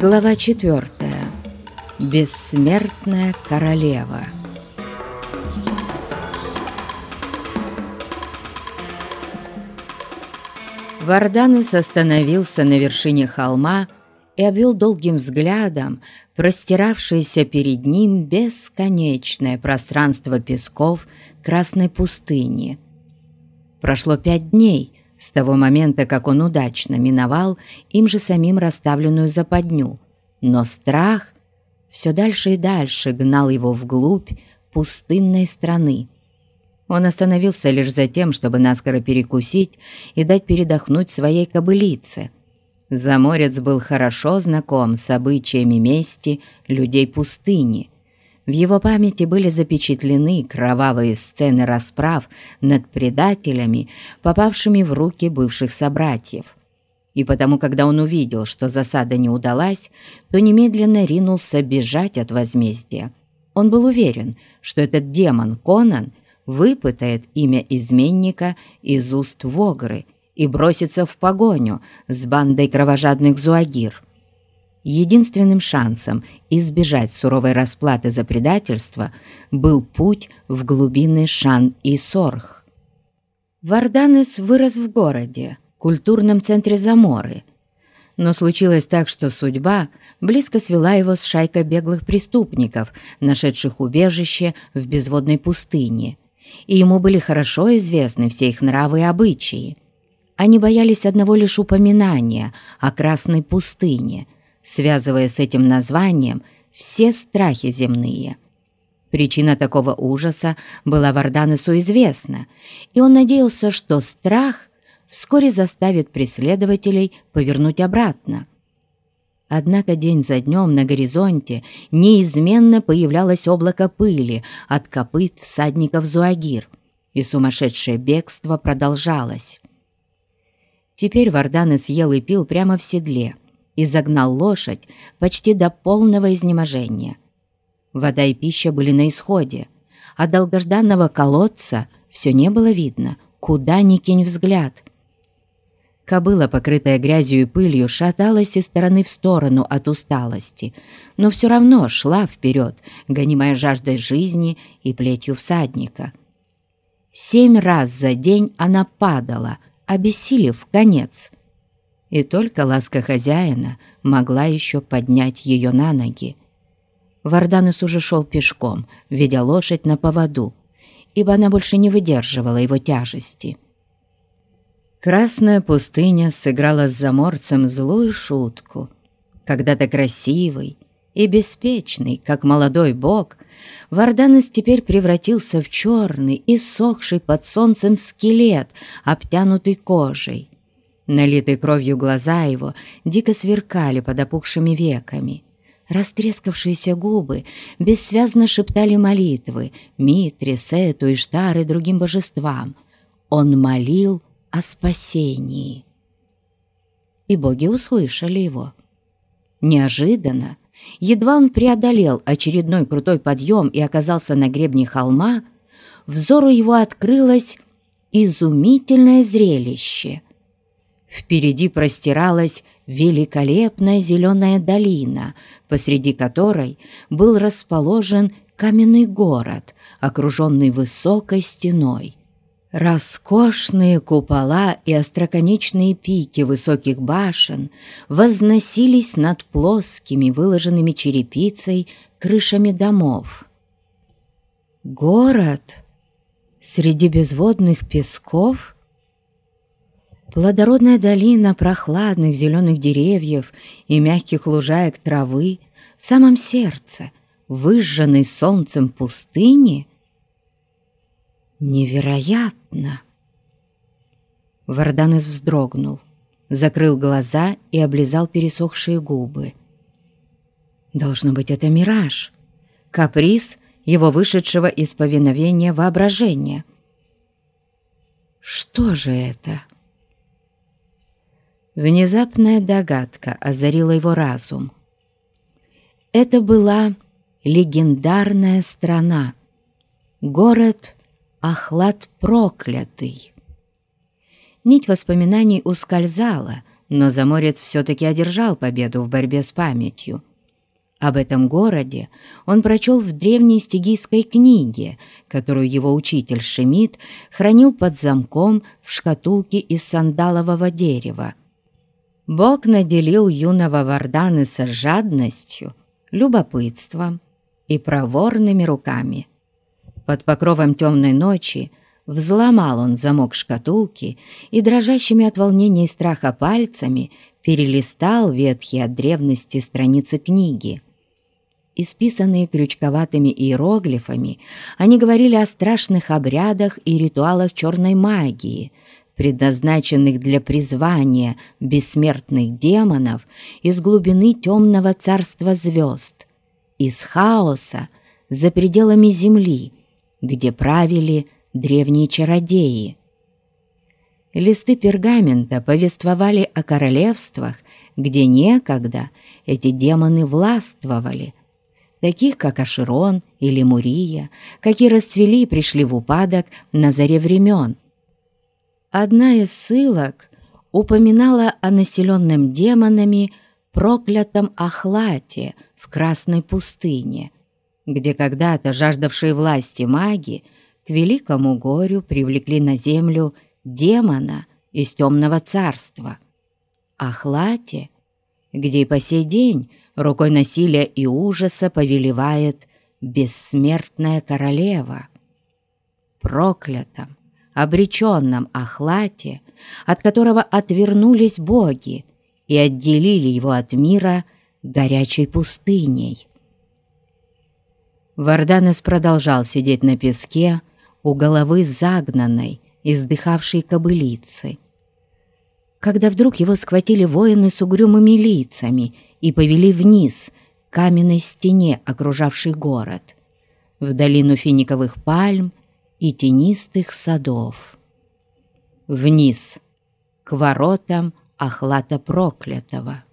Глава четвертая. Бессмертная королева. Варданес остановился на вершине холма и обвел долгим взглядом простиравшееся перед ним бесконечное пространство песков Красной пустыни. Прошло пять дней с того момента, как он удачно миновал им же самим расставленную западню, но страх все дальше и дальше гнал его вглубь пустынной страны. Он остановился лишь за тем, чтобы наскоро перекусить и дать передохнуть своей кобылице. Заморец был хорошо знаком с обычаями мести людей пустыни. В его памяти были запечатлены кровавые сцены расправ над предателями, попавшими в руки бывших собратьев. И потому, когда он увидел, что засада не удалась, то немедленно ринулся бежать от возмездия. Он был уверен, что этот демон Конан выпытает имя изменника из уст Вогры и бросится в погоню с бандой кровожадных зуагир. Единственным шансом избежать суровой расплаты за предательство был путь в глубины Шан и Сорх. Варданес вырос в городе, культурном центре Заморы, но случилось так, что судьба близко свела его с шайкой беглых преступников, нашедших убежище в безводной пустыне, и ему были хорошо известны все их нравы и обычаи. Они боялись одного лишь упоминания о Красной пустыне, связывая с этим названием все страхи земные. Причина такого ужаса была Варданесу известна, и он надеялся, что страх вскоре заставит преследователей повернуть обратно. Однако день за днем на горизонте неизменно появлялось облако пыли от копыт всадников Зуагир, и сумасшедшее бегство продолжалось. Теперь Варданы съел и пил прямо в седле и загнал лошадь почти до полного изнеможения. Вода и пища были на исходе, а долгожданного колодца все не было видно, куда ни кинь взгляд — Кобыла, покрытая грязью и пылью, шаталась из стороны в сторону от усталости, но все равно шла вперед, гонимая жаждой жизни и плетью всадника. Семь раз за день она падала, обессилев конец. И только ласка хозяина могла еще поднять ее на ноги. Варданес уже шел пешком, ведя лошадь на поводу, ибо она больше не выдерживала его тяжести. Красная пустыня сыграла с заморцем злую шутку. Когда-то красивый и беспечный, как молодой бог, Варданес теперь превратился в черный и сохший под солнцем скелет, обтянутый кожей. Налитые кровью глаза его дико сверкали под опухшими веками. Растрескавшиеся губы бессвязно шептали молитвы Митре, Сету, и другим божествам. Он молил о спасении. И боги услышали его. Неожиданно, едва он преодолел очередной крутой подъем и оказался на гребне холма, взору его открылось изумительное зрелище. Впереди простиралась великолепная зеленая долина, посреди которой был расположен каменный город, окруженный высокой стеной. Роскошные купола и остроконечные пики высоких башен возносились над плоскими, выложенными черепицей, крышами домов. Город среди безводных песков, плодородная долина прохладных зеленых деревьев и мягких лужаек травы в самом сердце, выжженной солнцем пустыни — Невероятно! Варданес вздрогнул, закрыл глаза и облизал пересохшие губы. Должно быть, это мираж, каприз его вышедшего из повиновения воображения. Что же это? Внезапная догадка озарила его разум. Это была легендарная страна, город Ахлад проклятый. Нить воспоминаний ускользала, но Заморец все-таки одержал победу в борьбе с памятью. Об этом городе он прочел в древней стигийской книге, которую его учитель Шемид хранил под замком в шкатулке из сандалового дерева. Бог наделил юного Варданеса жадностью, любопытством и проворными руками. Под покровом темной ночи Взломал он замок шкатулки и дрожащими от волнения и страха пальцами перелистал ветхие от древности страницы книги. Исписанные крючковатыми иероглифами, они говорили о страшных обрядах и ритуалах черной магии, предназначенных для призвания бессмертных демонов из глубины темного царства звезд, из хаоса за пределами земли, где правили древние чародеи. Листы пергамента повествовали о королевствах, где некогда эти демоны властвовали, таких как Аширон или Мурия, какие расцвели и пришли в упадок на заре времен. Одна из ссылок упоминала о населенном демонами проклятом Ахлате в Красной пустыне, где когда-то жаждавшие власти маги к великому горю привлекли на землю демона из темного царства, Ахлате, где и по сей день рукой насилия и ужаса повелевает бессмертная королева. Проклятом, обреченном Ахлате, от которого отвернулись боги и отделили его от мира горячей пустыней. Варданес продолжал сидеть на песке, у головы загнанной, издыхавшей кобылицы. Когда вдруг его схватили воины с угрюмыми лицами и повели вниз к каменной стене, окружавшей город, в долину финиковых пальм и тенистых садов. Вниз, к воротам Ахлата Проклятого.